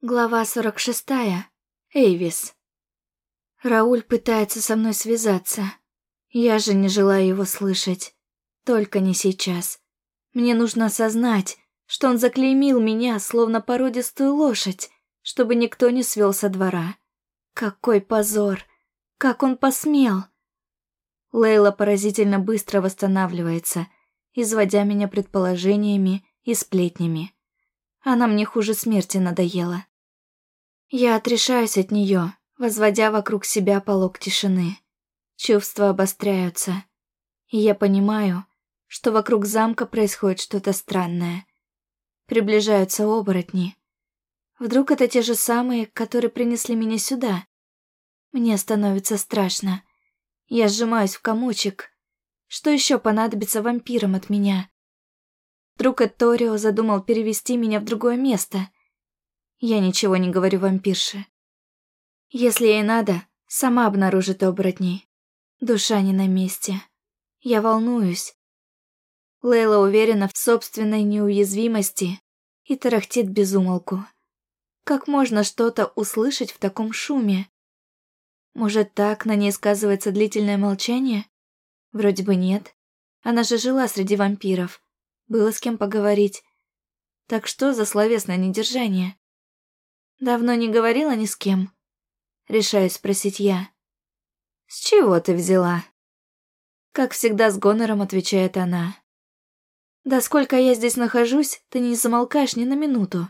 Глава 46. Эйвис. Рауль пытается со мной связаться. Я же не желаю его слышать. Только не сейчас. Мне нужно осознать, что он заклеймил меня, словно породистую лошадь, чтобы никто не свел со двора. Какой позор! Как он посмел! Лейла поразительно быстро восстанавливается, изводя меня предположениями и сплетнями. Она мне хуже смерти надоела. Я отрешаюсь от нее, возводя вокруг себя полог тишины. Чувства обостряются. И я понимаю, что вокруг замка происходит что-то странное. Приближаются оборотни. Вдруг это те же самые, которые принесли меня сюда? Мне становится страшно. Я сжимаюсь в комочек. Что еще понадобится вампирам от меня? Вдруг Эторио задумал перевести меня в другое место — я ничего не говорю вампирше. Если ей надо, сама обнаружит оборотней. Душа не на месте. Я волнуюсь. Лейла уверена в собственной неуязвимости и тарахтит безумолку. Как можно что-то услышать в таком шуме? Может, так на ней сказывается длительное молчание? Вроде бы нет. Она же жила среди вампиров. Было с кем поговорить. Так что за словесное недержание? Давно не говорила ни с кем. Решаюсь спросить я. С чего ты взяла? Как всегда с гонором отвечает она. Да сколько я здесь нахожусь, ты не замолкаешь ни на минуту.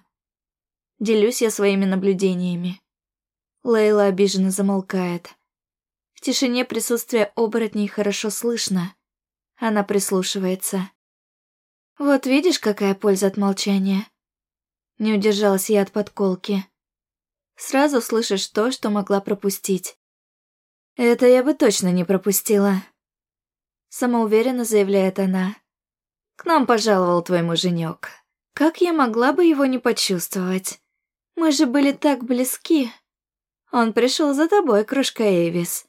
Делюсь я своими наблюдениями. Лейла обиженно замолкает. В тишине присутствие оборотней хорошо слышно. Она прислушивается. Вот видишь, какая польза от молчания. Не удержалась я от подколки. Сразу слышишь то, что могла пропустить. Это я бы точно не пропустила. Самоуверенно заявляет она. К нам пожаловал твой муженек. Как я могла бы его не почувствовать? Мы же были так близки. Он пришел за тобой, кружка Эйвис.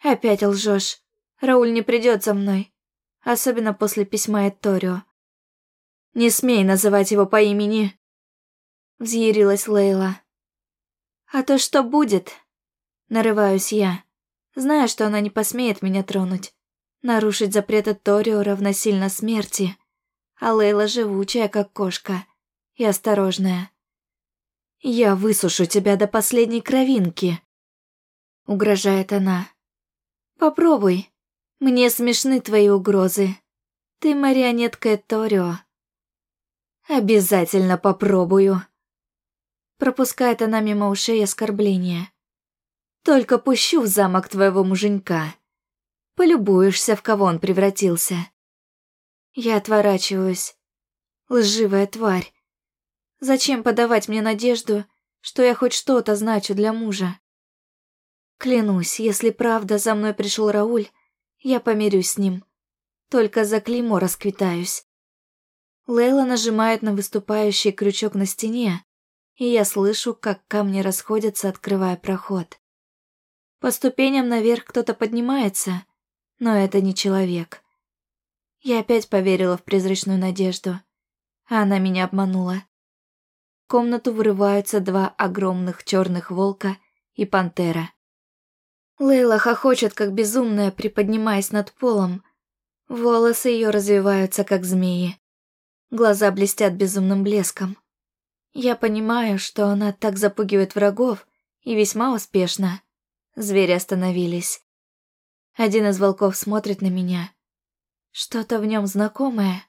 Опять лжешь. Рауль не придет за мной. Особенно после письма Эторио. Не смей называть его по имени. Взъярилась Лейла. А то что будет? Нарываюсь я, зная, что она не посмеет меня тронуть. Нарушить запреты Торио равносильно смерти. А Лейла живучая, как кошка, и осторожная. «Я высушу тебя до последней кровинки», — угрожает она. «Попробуй. Мне смешны твои угрозы. Ты марионетка Торио». «Обязательно попробую», Пропускает она мимо ушей оскорбления. «Только пущу в замок твоего муженька. Полюбуешься, в кого он превратился». Я отворачиваюсь. Лживая тварь. Зачем подавать мне надежду, что я хоть что-то значу для мужа? Клянусь, если правда за мной пришел Рауль, я помирюсь с ним. Только за клеймо расквитаюсь. Лейла нажимает на выступающий крючок на стене, и я слышу, как камни расходятся, открывая проход. По ступеням наверх кто-то поднимается, но это не человек. Я опять поверила в призрачную надежду, а она меня обманула. В комнату вырываются два огромных черных волка и пантера. Лейла хохочет, как безумная, приподнимаясь над полом. Волосы ее развиваются, как змеи. Глаза блестят безумным блеском. Я понимаю, что она так запугивает врагов, и весьма успешно. Звери остановились. Один из волков смотрит на меня. Что-то в нем знакомое.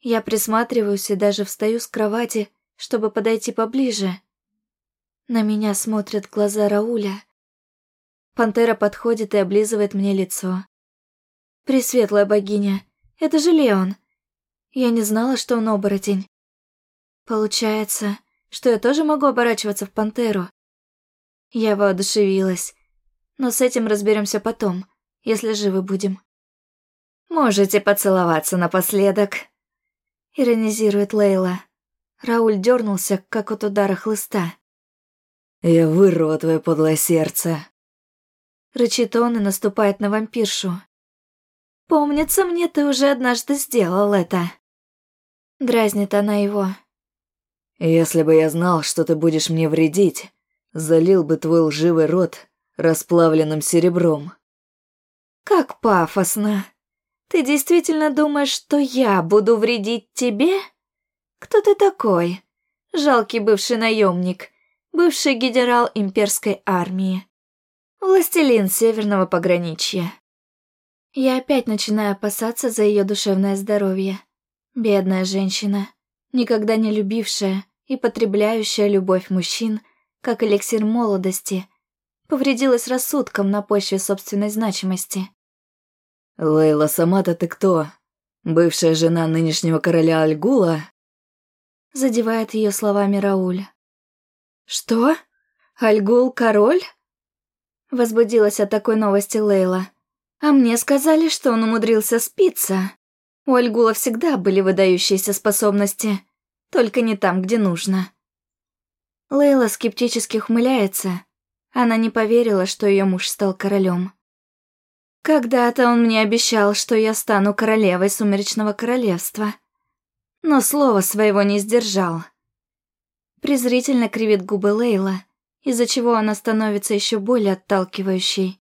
Я присматриваюсь и даже встаю с кровати, чтобы подойти поближе. На меня смотрят глаза Рауля. Пантера подходит и облизывает мне лицо. Пресветлая богиня, это же Леон. Я не знала, что он оборотень. Получается, что я тоже могу оборачиваться в пантеру. Я воодушевилась. Но с этим разберемся потом, если живы будем. Можете поцеловаться напоследок. Иронизирует Лейла. Рауль дернулся, как от удара хлыста. «Я вырву твое подлое сердце!» Рычит он и наступает на вампиршу. «Помнится мне, ты уже однажды сделал это!» Дразнит она его. Если бы я знал, что ты будешь мне вредить, залил бы твой лживый рот расплавленным серебром. Как пафосно. Ты действительно думаешь, что я буду вредить тебе? Кто ты такой? Жалкий бывший наемник, бывший генерал имперской армии, властелин северного пограничья. Я опять начинаю опасаться за ее душевное здоровье. Бедная женщина, никогда не любившая и потребляющая любовь мужчин, как эликсир молодости, повредилась рассудком на почве собственной значимости. «Лейла, сама-то ты кто? Бывшая жена нынешнего короля Альгула?» Задевает ее словами Рауль. «Что? Альгул король?» Возбудилась от такой новости Лейла. «А мне сказали, что он умудрился спиться. У Альгула всегда были выдающиеся способности, только не там, где нужно». Лейла скептически ухмыляется. Она не поверила, что ее муж стал королем. Когда-то он мне обещал, что я стану королевой Сумеречного Королевства. Но слова своего не сдержал. Презрительно кривит губы Лейла, из-за чего она становится еще более отталкивающей.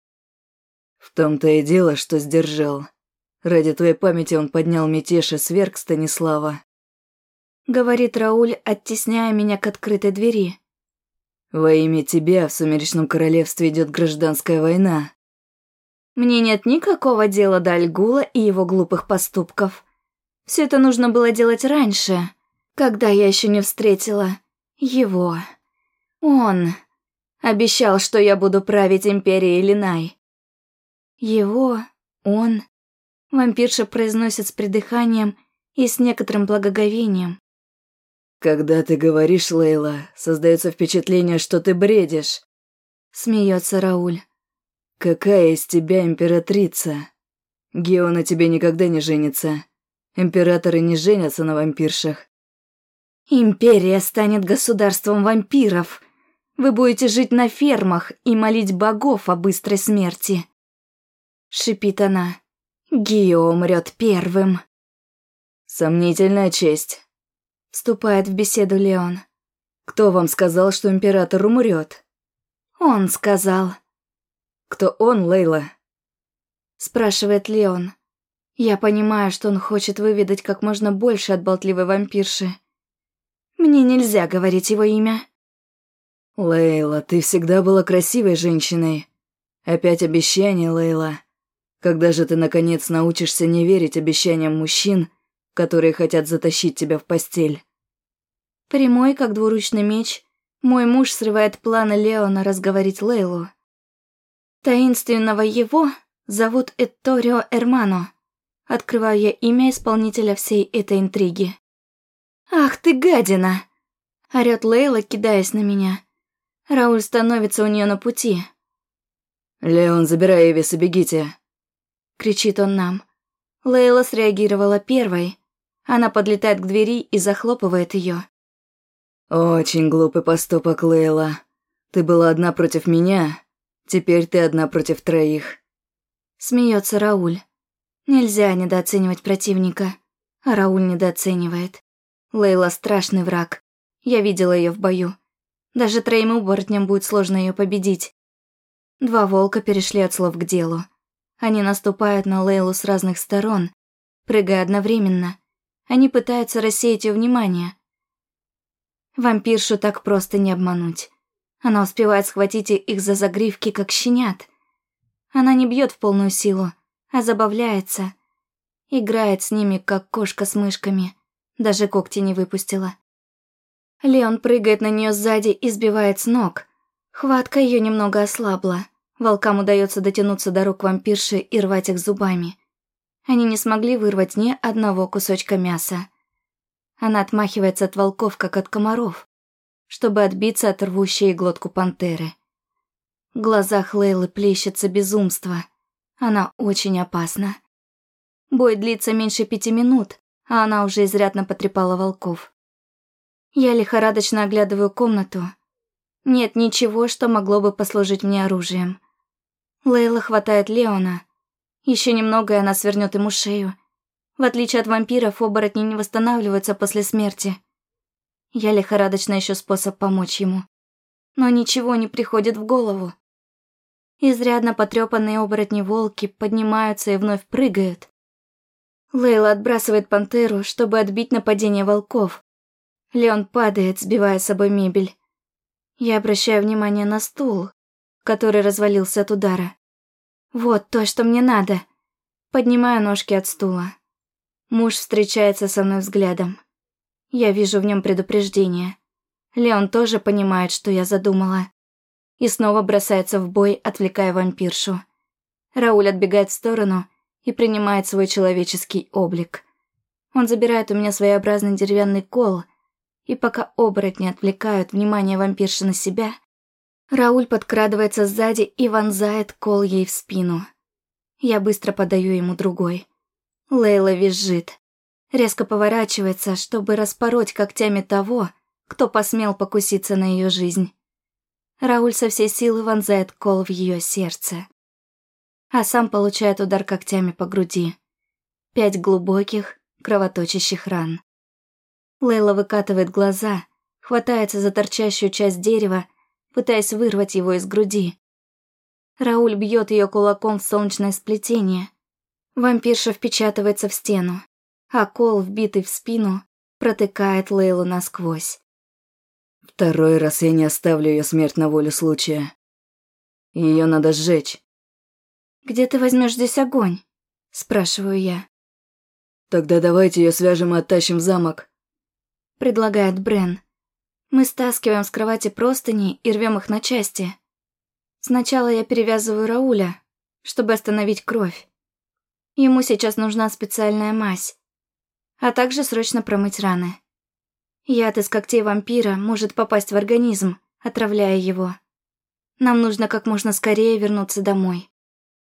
В том-то и дело, что сдержал. Ради твоей памяти он поднял мятеж и сверг Станислава. Говорит Рауль, оттесняя меня к открытой двери. Во имя тебя в Сумеречном Королевстве идет гражданская война. Мне нет никакого дела до Альгула и его глупых поступков. Все это нужно было делать раньше, когда я еще не встретила его. Он обещал, что я буду править империей Линай. Его, он, вампирша произносит с придыханием и с некоторым благоговением. Когда ты говоришь, Лейла, создается впечатление, что ты бредишь. Смеется Рауль. Какая из тебя императрица? Гео на тебе никогда не женится. Императоры не женятся на вампиршах. Империя станет государством вампиров. Вы будете жить на фермах и молить богов о быстрой смерти. Шипит она. Гио умрет первым. Сомнительная честь. Вступает в беседу Леон. Кто вам сказал, что император умрет? Он сказал. Кто он, Лейла? Спрашивает Леон. Я понимаю, что он хочет выведать как можно больше от болтливой вампирши. Мне нельзя говорить его имя. Лейла, ты всегда была красивой женщиной. Опять обещание, Лейла. Когда же ты, наконец, научишься не верить обещаниям мужчин, которые хотят затащить тебя в постель? Прямой, как двуручный меч, мой муж срывает планы Леона разговорить Лейлу. Таинственного его зовут Этторио Эрмано. Открываю я имя исполнителя всей этой интриги. «Ах ты гадина!» Орёт Лейла, кидаясь на меня. Рауль становится у нее на пути. «Леон, забирай Эвис и бегите!» Кричит он нам. Лейла среагировала первой. Она подлетает к двери и захлопывает ее. «Очень глупый поступок, Лейла. Ты была одна против меня, Теперь ты одна против троих. Смеется Рауль. Нельзя недооценивать противника. А Рауль недооценивает. Лейла страшный враг. Я видела ее в бою. Даже троим оборотням будет сложно ее победить. Два волка перешли от слов к делу. Они наступают на Лейлу с разных сторон, прыгая одновременно. Они пытаются рассеять ее внимание. Вампиршу так просто не обмануть. Она успевает схватить их за загривки, как щенят. Она не бьет в полную силу, а забавляется. Играет с ними, как кошка с мышками. Даже когти не выпустила. Леон прыгает на нее сзади и сбивает с ног. Хватка ее немного ослабла. Волкам удается дотянуться до рук вампирши и рвать их зубами. Они не смогли вырвать ни одного кусочка мяса. Она отмахивается от волков, как от комаров чтобы отбиться от рвущей глотку пантеры. В глазах Лейлы плещется безумство. Она очень опасна. Бой длится меньше пяти минут, а она уже изрядно потрепала волков. Я лихорадочно оглядываю комнату. Нет ничего, что могло бы послужить мне оружием. Лейла хватает Леона. Еще немного, и она свернет ему шею. В отличие от вампиров, оборотни не восстанавливаются после смерти. Я лихорадочно ищу способ помочь ему. Но ничего не приходит в голову. Изрядно потрепанные оборотни-волки поднимаются и вновь прыгают. Лейла отбрасывает пантеру, чтобы отбить нападение волков. Леон падает, сбивая с собой мебель. Я обращаю внимание на стул, который развалился от удара. Вот то, что мне надо. Поднимаю ножки от стула. Муж встречается со мной взглядом. Я вижу в нем предупреждение. Леон тоже понимает, что я задумала. И снова бросается в бой, отвлекая вампиршу. Рауль отбегает в сторону и принимает свой человеческий облик. Он забирает у меня своеобразный деревянный кол, и пока оборотни отвлекают внимание вампирши на себя, Рауль подкрадывается сзади и вонзает кол ей в спину. Я быстро подаю ему другой. Лейла визжит резко поворачивается, чтобы распороть когтями того, кто посмел покуситься на ее жизнь. Рауль со всей силы вонзает кол в ее сердце. А сам получает удар когтями по груди. Пять глубоких, кровоточащих ран. Лейла выкатывает глаза, хватается за торчащую часть дерева, пытаясь вырвать его из груди. Рауль бьет ее кулаком в солнечное сплетение. Вампирша впечатывается в стену а кол, вбитый в спину, протыкает Лейлу насквозь. Второй раз я не оставлю ее смерть на волю случая. Ее надо сжечь. «Где ты возьмешь здесь огонь?» – спрашиваю я. «Тогда давайте ее свяжем и оттащим в замок», – предлагает Брен. Мы стаскиваем с кровати простыни и рвем их на части. Сначала я перевязываю Рауля, чтобы остановить кровь. Ему сейчас нужна специальная мазь а также срочно промыть раны. Яд из когтей вампира может попасть в организм, отравляя его. Нам нужно как можно скорее вернуться домой.